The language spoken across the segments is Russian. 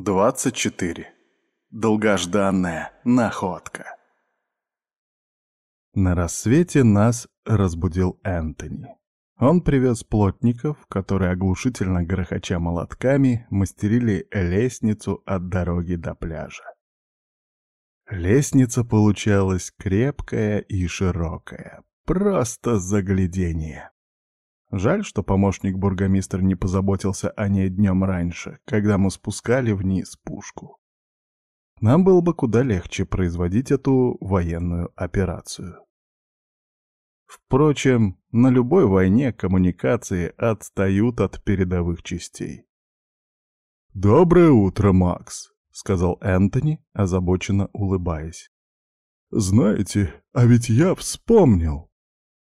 24. Долгожданная находка. На рассвете нас разбудил Энтони. Он привез плотников, которые, оглушительно грохоча молотками, мастерили лестницу от дороги до пляжа. Лестница получалась крепкая и широкая, просто заглядение. Жаль, что помощник бургомистра не позаботился о ней днем раньше, когда мы спускали вниз пушку. Нам было бы куда легче производить эту военную операцию. Впрочем, на любой войне коммуникации отстают от передовых частей. «Доброе утро, Макс», — сказал Энтони, озабоченно улыбаясь. «Знаете, а ведь я вспомнил.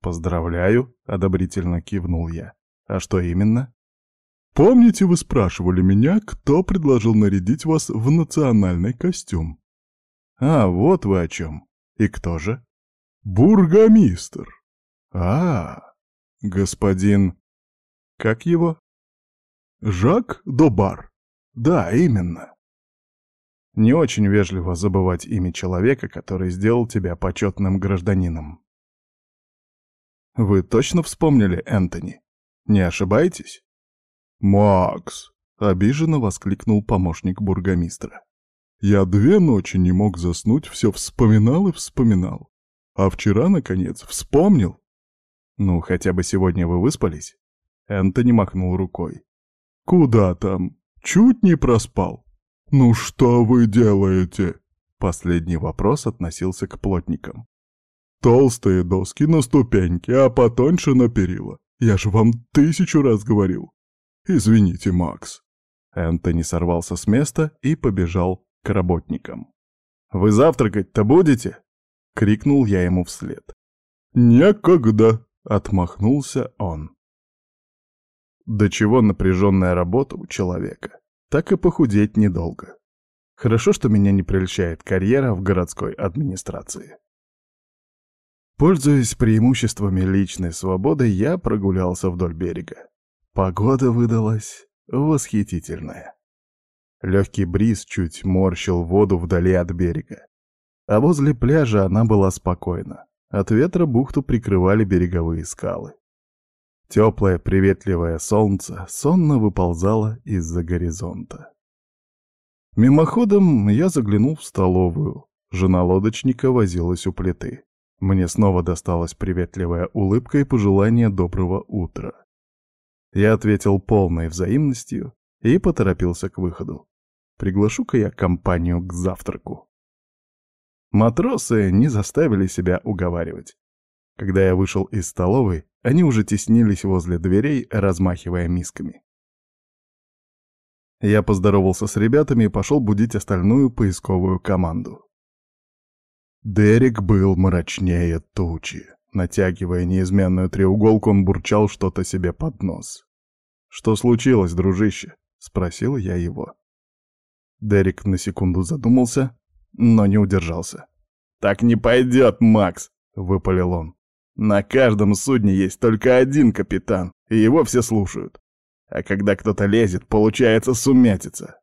«Поздравляю», — одобрительно кивнул я. «А что именно?» «Помните, вы спрашивали меня, кто предложил нарядить вас в национальный костюм?» «А, вот вы о чем. И кто же?» «Бургомистр». «А, господин...» «Как его?» «Жак Добар». «Да, именно». Не очень вежливо забывать имя человека, который сделал тебя почетным гражданином. Вы точно вспомнили Энтони? Не ошибаетесь? «Макс!» — обиженно воскликнул помощник бургомистра. «Я две ночи не мог заснуть, все вспоминал и вспоминал. А вчера, наконец, вспомнил». «Ну, хотя бы сегодня вы выспались?» Энтони махнул рукой. «Куда там? Чуть не проспал. Ну что вы делаете?» Последний вопрос относился к плотникам. Толстые доски на ступеньки, а потоньше на перила. Я же вам тысячу раз говорил. Извините, Макс. Энтони сорвался с места и побежал к работникам. «Вы завтракать-то будете?» — крикнул я ему вслед. «Некогда!» — отмахнулся он. До чего напряженная работа у человека, так и похудеть недолго. Хорошо, что меня не прельщает карьера в городской администрации. Пользуясь преимуществами личной свободы, я прогулялся вдоль берега. Погода выдалась восхитительная. Легкий бриз чуть морщил воду вдали от берега. А возле пляжа она была спокойна. От ветра бухту прикрывали береговые скалы. Теплое, приветливое солнце сонно выползало из-за горизонта. Мимоходом я заглянул в столовую. Жена лодочника возилась у плиты. Мне снова досталась приветливая улыбка и пожелание доброго утра. Я ответил полной взаимностью и поторопился к выходу. Приглашу-ка я компанию к завтраку. Матросы не заставили себя уговаривать. Когда я вышел из столовой, они уже теснились возле дверей, размахивая мисками. Я поздоровался с ребятами и пошел будить остальную поисковую команду. Дерек был мрачнее тучи. Натягивая неизменную треуголку, он бурчал что-то себе под нос. «Что случилось, дружище?» — спросил я его. Дерек на секунду задумался, но не удержался. «Так не пойдет, Макс!» — выпалил он. «На каждом судне есть только один капитан, и его все слушают. А когда кто-то лезет, получается сумятица».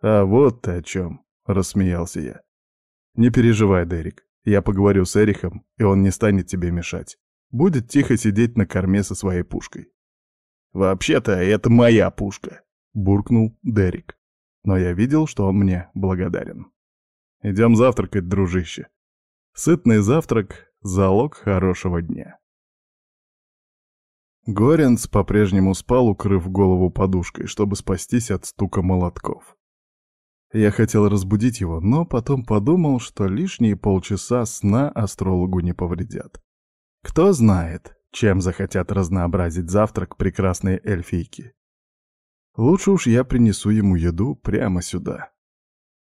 «А вот ты о чем!» — рассмеялся я. Не переживай, Дерек. Я поговорю с Эрихом, и он не станет тебе мешать. Будет тихо сидеть на корме со своей пушкой. «Вообще-то это моя пушка», — буркнул Дерек. Но я видел, что он мне благодарен. «Идем завтракать, дружище. Сытный завтрак — залог хорошего дня». Горенц по-прежнему спал, укрыв голову подушкой, чтобы спастись от стука молотков. Я хотел разбудить его, но потом подумал, что лишние полчаса сна астрологу не повредят. Кто знает, чем захотят разнообразить завтрак прекрасные эльфийки. Лучше уж я принесу ему еду прямо сюда.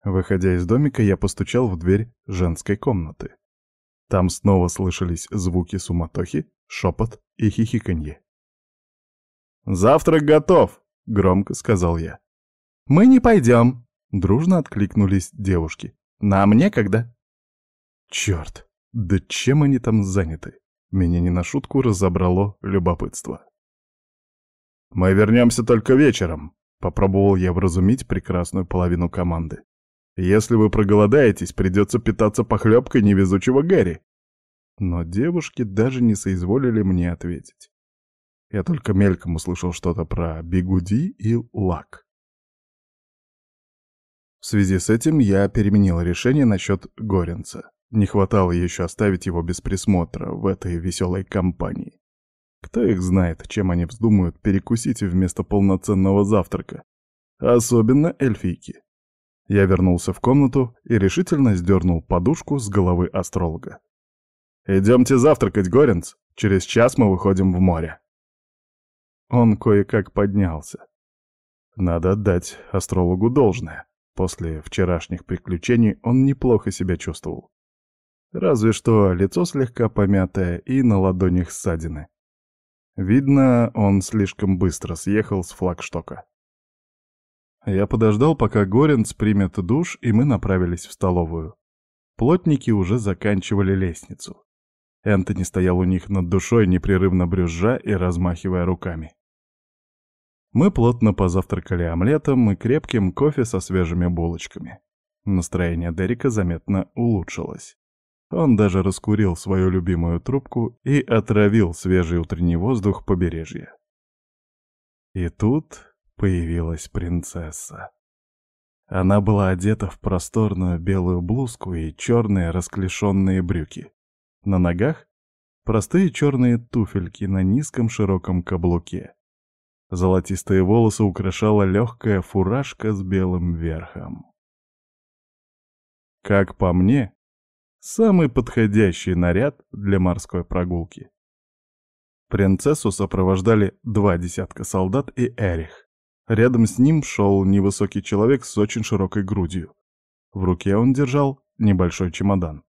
Выходя из домика, я постучал в дверь женской комнаты. Там снова слышались звуки суматохи, шепот и хихиканье. «Завтрак готов!» — громко сказал я. «Мы не пойдем!» Дружно откликнулись девушки. «Нам некогда». Черт, да чем они там заняты? Меня не на шутку разобрало любопытство. «Мы вернемся только вечером», — Попробовал я вразумить прекрасную половину команды. «Если вы проголодаетесь, придется питаться похлебкой невезучего Гэри». Но девушки даже не соизволили мне ответить. Я только мельком услышал что-то про бигуди и лак. В связи с этим я переменил решение насчет Горенца. Не хватало еще оставить его без присмотра в этой веселой компании. Кто их знает, чем они вздумают перекусить вместо полноценного завтрака. Особенно эльфийки. Я вернулся в комнату и решительно сдернул подушку с головы астролога. «Идемте завтракать, Горенц. Через час мы выходим в море». Он кое-как поднялся. Надо отдать астрологу должное. После вчерашних приключений он неплохо себя чувствовал. Разве что лицо слегка помятое и на ладонях ссадины. Видно, он слишком быстро съехал с флагштока. Я подождал, пока Горенц примет душ, и мы направились в столовую. Плотники уже заканчивали лестницу. Энтони стоял у них над душой, непрерывно брюзжа и размахивая руками. Мы плотно позавтракали омлетом и крепким кофе со свежими булочками. Настроение Дерека заметно улучшилось. Он даже раскурил свою любимую трубку и отравил свежий утренний воздух побережья. И тут появилась принцесса. Она была одета в просторную белую блузку и черные расклешенные брюки. На ногах — простые черные туфельки на низком широком каблуке. Золотистые волосы украшала легкая фуражка с белым верхом. Как по мне, самый подходящий наряд для морской прогулки. Принцессу сопровождали два десятка солдат и Эрих. Рядом с ним шел невысокий человек с очень широкой грудью. В руке он держал небольшой чемодан.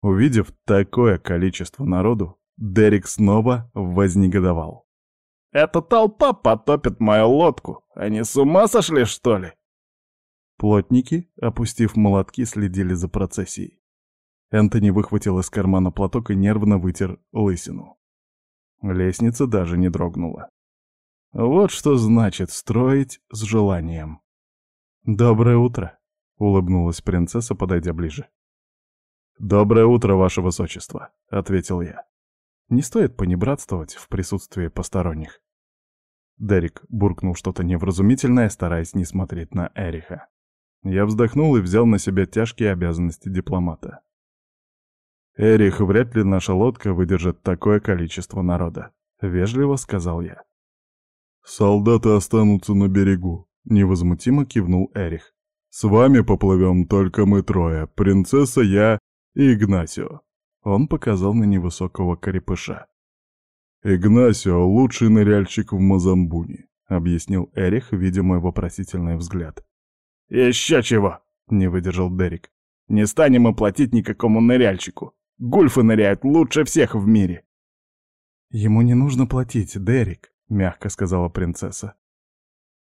Увидев такое количество народу, Дерек снова вознегодовал. Эта толпа потопит мою лодку. Они с ума сошли, что ли?» Плотники, опустив молотки, следили за процессией. Энтони выхватил из кармана платок и нервно вытер лысину. Лестница даже не дрогнула. Вот что значит строить с желанием. «Доброе утро», — улыбнулась принцесса, подойдя ближе. «Доброе утро, ваше высочество», — ответил я. Не стоит понебратствовать в присутствии посторонних. Дерек буркнул что-то невразумительное, стараясь не смотреть на Эриха. Я вздохнул и взял на себя тяжкие обязанности дипломата. «Эрих, вряд ли наша лодка выдержит такое количество народа», — вежливо сказал я. «Солдаты останутся на берегу», — невозмутимо кивнул Эрих. «С вами поплывем только мы трое, принцесса, я и Игнасио». Он показал на невысокого корепыша. «Игнасио — лучший ныряльщик в Мазамбуне», — объяснил Эрих, видя мой вопросительный взгляд. «Еще чего!» — не выдержал Дерек. «Не станем мы платить никакому ныряльщику. Гульфы ныряют лучше всех в мире». «Ему не нужно платить, Дерек», — мягко сказала принцесса.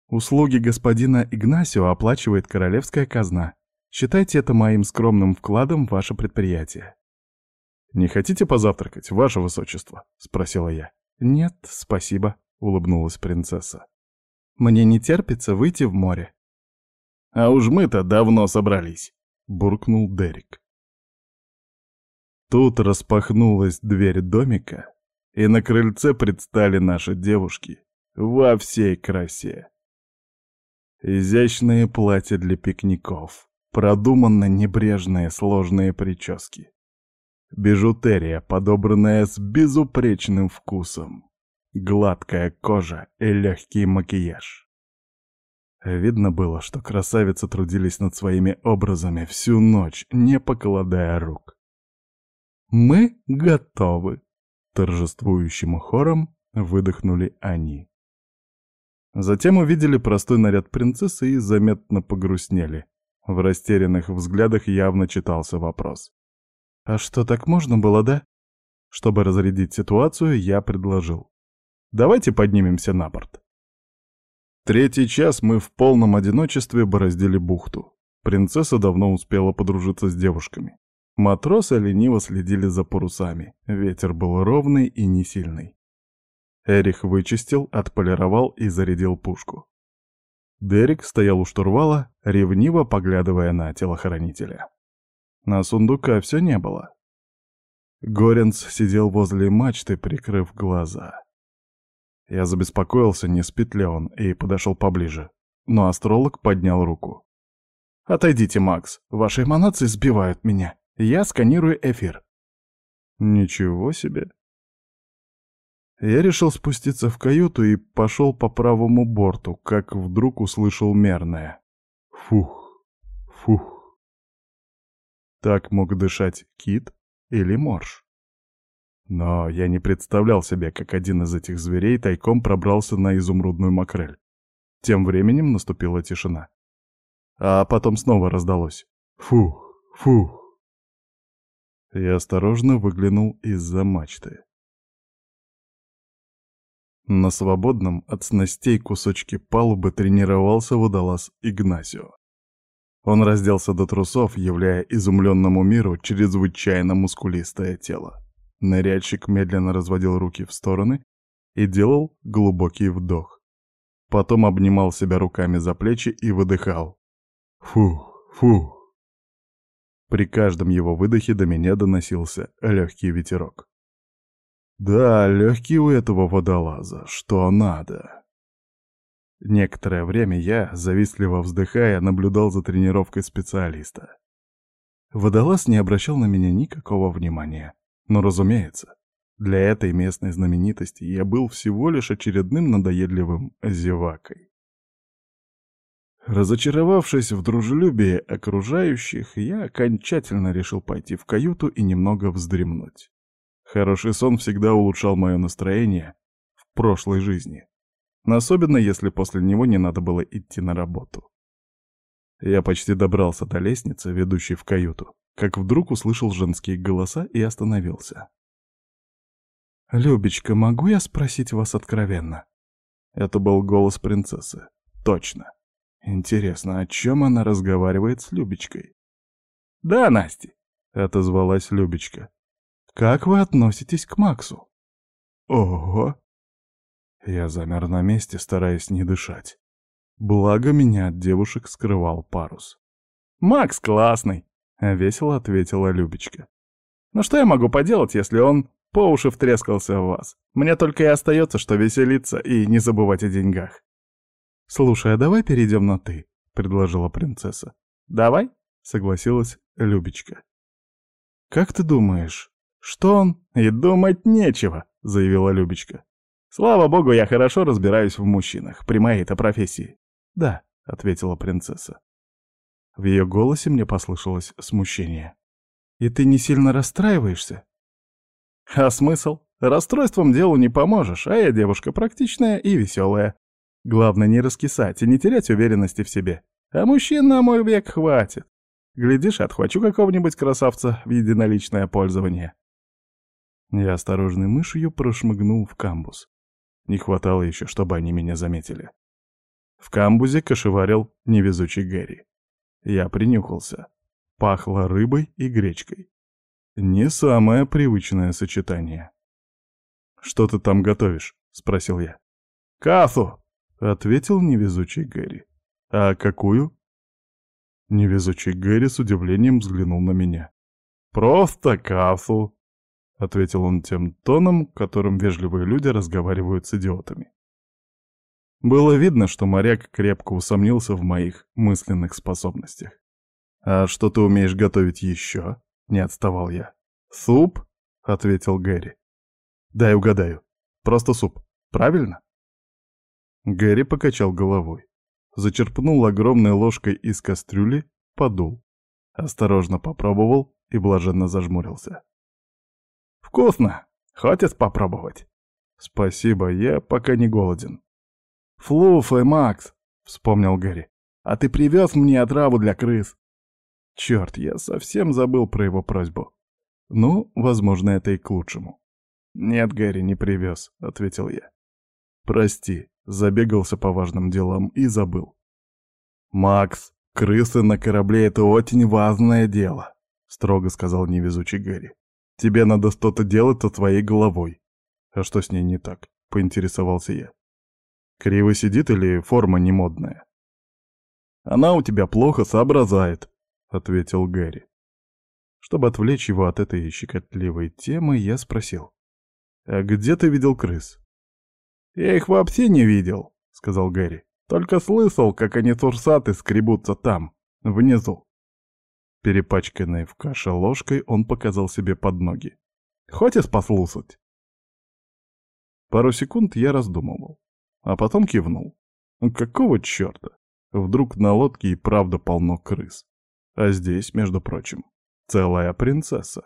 «Услуги господина Игнасио оплачивает королевская казна. Считайте это моим скромным вкладом в ваше предприятие». «Не хотите позавтракать, ваше высочество?» — спросила я. «Нет, спасибо», — улыбнулась принцесса. «Мне не терпится выйти в море». «А уж мы-то давно собрались», — буркнул Дерек. Тут распахнулась дверь домика, и на крыльце предстали наши девушки во всей красе. Изящные платья для пикников, продуманно небрежные сложные прически, Бижутерия, подобранная с безупречным вкусом. Гладкая кожа и легкий макияж. Видно было, что красавицы трудились над своими образами всю ночь, не покладая рук. «Мы готовы!» — торжествующим хором выдохнули они. Затем увидели простой наряд принцессы и заметно погрустнели. В растерянных взглядах явно читался вопрос. А что, так можно было, да? Чтобы разрядить ситуацию, я предложил. Давайте поднимемся на борт. Третий час мы в полном одиночестве бороздили бухту. Принцесса давно успела подружиться с девушками. Матросы лениво следили за парусами. Ветер был ровный и не сильный. Эрих вычистил, отполировал и зарядил пушку. Дерек стоял у штурвала, ревниво поглядывая на телохранителя. На сундука все не было. Горенц сидел возле мачты, прикрыв глаза. Я забеспокоился, не спит ли он, и подошел поближе. Но астролог поднял руку. «Отойдите, Макс, ваши эманации сбивают меня. Я сканирую эфир». «Ничего себе!» Я решил спуститься в каюту и пошел по правому борту, как вдруг услышал мерное. Фух, фух. Так мог дышать кит или морж. Но я не представлял себе, как один из этих зверей тайком пробрался на изумрудную макрель. Тем временем наступила тишина. А потом снова раздалось. Фух, фух. Я осторожно выглянул из-за мачты. На свободном от снастей кусочке палубы тренировался водолаз Игнасио. Он разделся до трусов, являя изумленному миру чрезвычайно мускулистое тело. Ныряльщик медленно разводил руки в стороны и делал глубокий вдох. Потом обнимал себя руками за плечи и выдыхал. Фух, фух. При каждом его выдохе до меня доносился легкий ветерок. Да, легкий у этого водолаза, что надо. Некоторое время я, завистливо вздыхая, наблюдал за тренировкой специалиста. Водолаз не обращал на меня никакого внимания. Но, разумеется, для этой местной знаменитости я был всего лишь очередным надоедливым зевакой. Разочаровавшись в дружелюбии окружающих, я окончательно решил пойти в каюту и немного вздремнуть. Хороший сон всегда улучшал мое настроение в прошлой жизни особенно если после него не надо было идти на работу. Я почти добрался до лестницы, ведущей в каюту, как вдруг услышал женские голоса и остановился. «Любечка, могу я спросить вас откровенно?» Это был голос принцессы. Точно. Интересно, о чем она разговаривает с Любечкой? «Да, Настя», — отозвалась Любечка. «Как вы относитесь к Максу?» «Ого!» Я замер на месте, стараясь не дышать. Благо меня от девушек скрывал парус. «Макс классный!» — весело ответила Любечка. «Ну что я могу поделать, если он по уши втрескался в вас? Мне только и остается, что веселиться и не забывать о деньгах». «Слушай, а давай перейдем на «ты», — предложила принцесса. «Давай», — согласилась Любечка. «Как ты думаешь, что он?» «И думать нечего», — заявила Любечка. Слава богу, я хорошо разбираюсь в мужчинах, при моей-то профессии. Да, ответила принцесса. В ее голосе мне послышалось смущение. И ты не сильно расстраиваешься? А смысл? Расстройством делу не поможешь, а я девушка практичная и веселая. Главное не раскисать и не терять уверенности в себе. А мужчин на мой век хватит. Глядишь, отхвачу какого-нибудь красавца в единоличное пользование. Я осторожной мышью прошмыгнул в камбус. Не хватало еще, чтобы они меня заметили. В камбузе кошеварил невезучий Гэри. Я принюхался. Пахло рыбой и гречкой. Не самое привычное сочетание. «Что ты там готовишь?» — спросил я. «Кафу!» — ответил невезучий Гэри. «А какую?» Невезучий Гэри с удивлением взглянул на меня. «Просто кафу!» — ответил он тем тоном, которым вежливые люди разговаривают с идиотами. Было видно, что моряк крепко усомнился в моих мысленных способностях. «А что ты умеешь готовить еще?» — не отставал я. «Суп?» — ответил Гэри. «Дай угадаю. Просто суп. Правильно?» Гэри покачал головой. Зачерпнул огромной ложкой из кастрюли, подул. Осторожно попробовал и блаженно зажмурился. «Вкусно! Хочешь попробовать?» «Спасибо, я пока не голоден». «Флуфы, Макс!» — вспомнил Гэри. «А ты привез мне отраву для крыс?» Черт, я совсем забыл про его просьбу. Ну, возможно, это и к лучшему. «Нет, Гэри, не привез», — ответил я. «Прости, забегался по важным делам и забыл». «Макс, крысы на корабле — это очень важное дело», — строго сказал невезучий Гэри. Тебе надо что-то делать со твоей головой. А что с ней не так? поинтересовался я. Криво сидит или форма не модная? Она у тебя плохо соображает, ответил Гэри. Чтобы отвлечь его от этой щекотливой темы, я спросил. «А где ты видел крыс?» «Я их вообще не видел», — сказал Гэри. «Только слышал, как они турсаты скребутся там, внизу». Перепачканной в каше ложкой он показал себе под ноги. «Хочешь послушать?» Пару секунд я раздумывал, а потом кивнул. Какого черта? Вдруг на лодке и правда полно крыс. А здесь, между прочим, целая принцесса.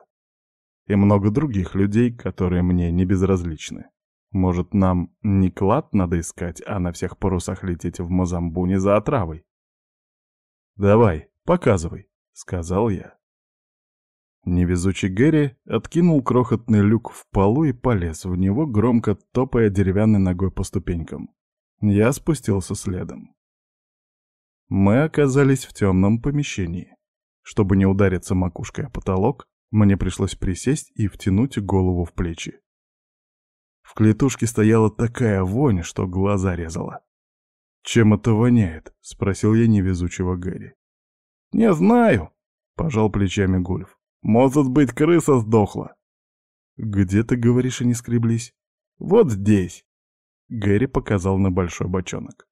И много других людей, которые мне не безразличны. Может, нам не клад надо искать, а на всех парусах лететь в Мозамбуне за отравой? «Давай, показывай», — сказал я. Невезучий Гэри откинул крохотный люк в полу и полез в него, громко топая деревянной ногой по ступенькам. Я спустился следом. Мы оказались в темном помещении. Чтобы не удариться макушкой о потолок, мне пришлось присесть и втянуть голову в плечи. В клетушке стояла такая вонь, что глаза резала. «Чем это воняет?» — спросил я невезучего Гэри. «Не знаю», — пожал плечами Гульф. «Может быть, крыса сдохла». «Где, ты говоришь, они скреблись?» «Вот здесь», — Гэри показал на большой бочонок.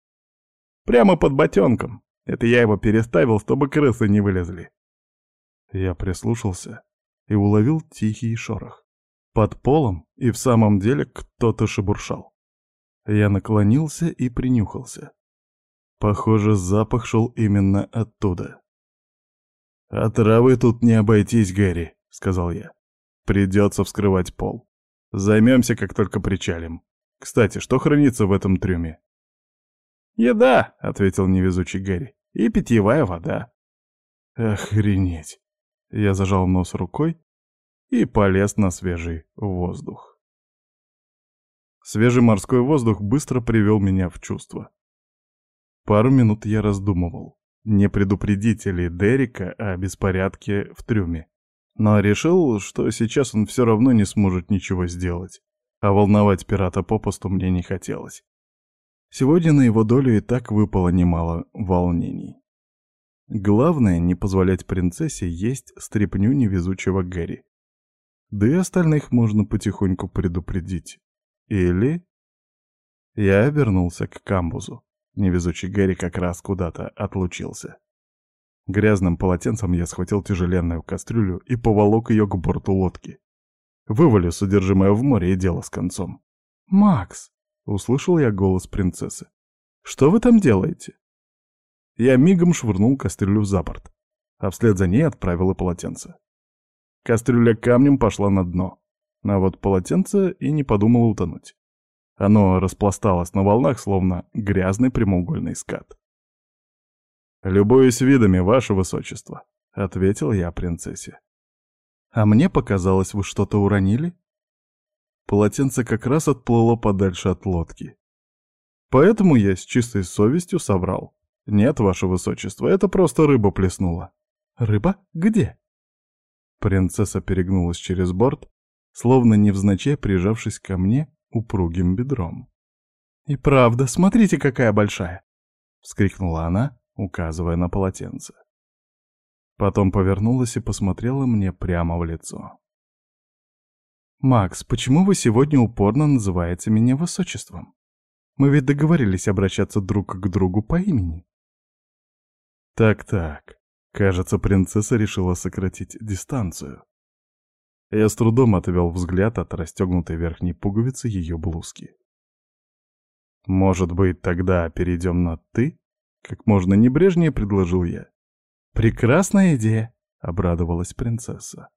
«Прямо под ботенком. Это я его переставил, чтобы крысы не вылезли. Я прислушался и уловил тихий шорох. Под полом и в самом деле кто-то шебуршал. Я наклонился и принюхался. Похоже, запах шел именно оттуда. «А травы тут не обойтись, Гэри», — сказал я. «Придется вскрывать пол. Займемся, как только причалим. Кстати, что хранится в этом трюме?» «Еда», — ответил невезучий Гэри, — «и питьевая вода». «Охренеть!» Я зажал нос рукой и полез на свежий воздух. Свежий морской воздух быстро привел меня в чувство. Пару минут я раздумывал, не предупредить ли Дерека о беспорядке в трюме. Но решил, что сейчас он все равно не сможет ничего сделать, а волновать пирата попусту мне не хотелось. Сегодня на его долю и так выпало немало волнений. Главное, не позволять принцессе есть стряпню невезучего Гэри. Да и остальных можно потихоньку предупредить. Или... Я обернулся к камбузу. Невезучий Гэри как раз куда-то отлучился. Грязным полотенцем я схватил тяжеленную кастрюлю и поволок ее к борту лодки. Вывалю содержимое в море и дело с концом. «Макс!» — услышал я голос принцессы. «Что вы там делаете?» Я мигом швырнул кастрюлю за борт, а вслед за ней отправил и полотенце. Кастрюля камнем пошла на дно, а вот полотенце и не подумало утонуть. Оно распласталось на волнах, словно грязный прямоугольный скат. «Любуюсь видами, ваше высочество», — ответил я принцессе. «А мне показалось, вы что-то уронили?» Полотенце как раз отплыло подальше от лодки. Поэтому я с чистой совестью соврал. «Нет, ваше высочество, это просто рыба плеснула». «Рыба? Где?» Принцесса перегнулась через борт, словно невзначай прижавшись ко мне упругим бедром. «И правда, смотрите, какая большая!» — вскрикнула она, указывая на полотенце. Потом повернулась и посмотрела мне прямо в лицо. «Макс, почему вы сегодня упорно называете меня высочеством? Мы ведь договорились обращаться друг к другу по имени». Так-так, кажется, принцесса решила сократить дистанцию. Я с трудом отвел взгляд от расстегнутой верхней пуговицы ее блузки. «Может быть, тогда перейдем на «ты»?» Как можно небрежнее предложил я. «Прекрасная идея!» — обрадовалась принцесса.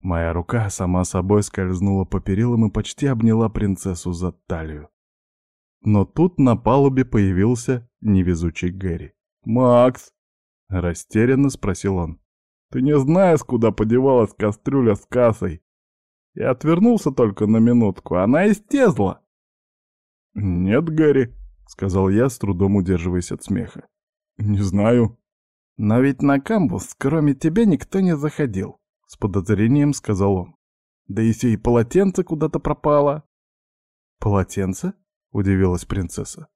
Моя рука сама собой скользнула по перилам и почти обняла принцессу за талию. Но тут на палубе появился невезучий Гэри. «Макс!» — растерянно спросил он. «Ты не знаешь, куда подевалась кастрюля с кассой?» Я отвернулся только на минутку. Она исчезла. «Нет, Гэри», — сказал я, с трудом удерживаясь от смеха. «Не знаю». «Но ведь на камбус, кроме тебя, никто не заходил», — с подозрением сказал он. «Да все и полотенце куда-то пропало». «Полотенце?» — удивилась принцесса.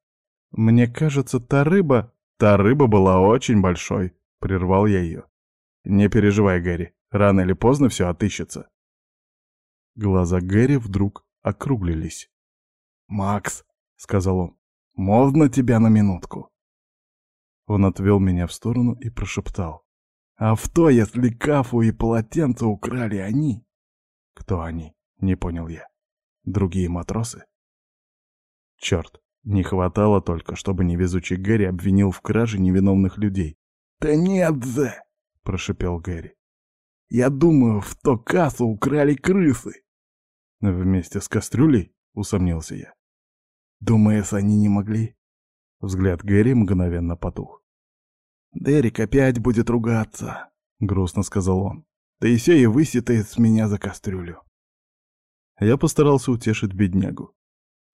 «Мне кажется, та рыба...» «Та рыба была очень большой», — прервал я ее. «Не переживай, Гэри, рано или поздно все отыщется». Глаза Гэри вдруг округлились. «Макс», — сказал он, — «можно тебя на минутку?» Он отвел меня в сторону и прошептал. «А в то, если кафу и полотенце украли они?» «Кто они?» — не понял я. «Другие матросы?» Черт, не хватало только, чтобы невезучий Гэри обвинил в краже невиновных людей. «Да нет же!» — прошипел Гэри. «Я думаю, в то кассу украли крысы!» «Вместе с кастрюлей?» — усомнился я. «Думаешь, они не могли?» Взгляд Гэри мгновенно потух. «Дерек опять будет ругаться», — грустно сказал он. «Да и все и выситает с меня за кастрюлю». Я постарался утешить беднягу.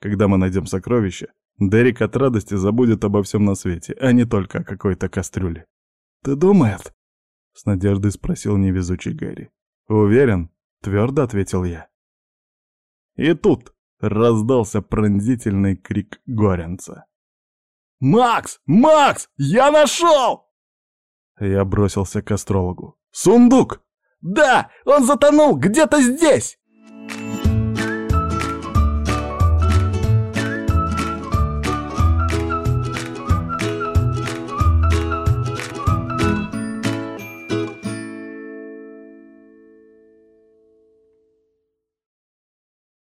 Когда мы найдем сокровища, Дерек от радости забудет обо всем на свете, а не только о какой-то кастрюле. «Ты думаешь?» — с надеждой спросил невезучий Гэри. «Уверен?» — твердо ответил я. И тут раздался пронзительный крик Горенца. «Макс! Макс! Я нашел!» Я бросился к астрологу. «Сундук!» «Да! Он затонул! Где-то здесь!»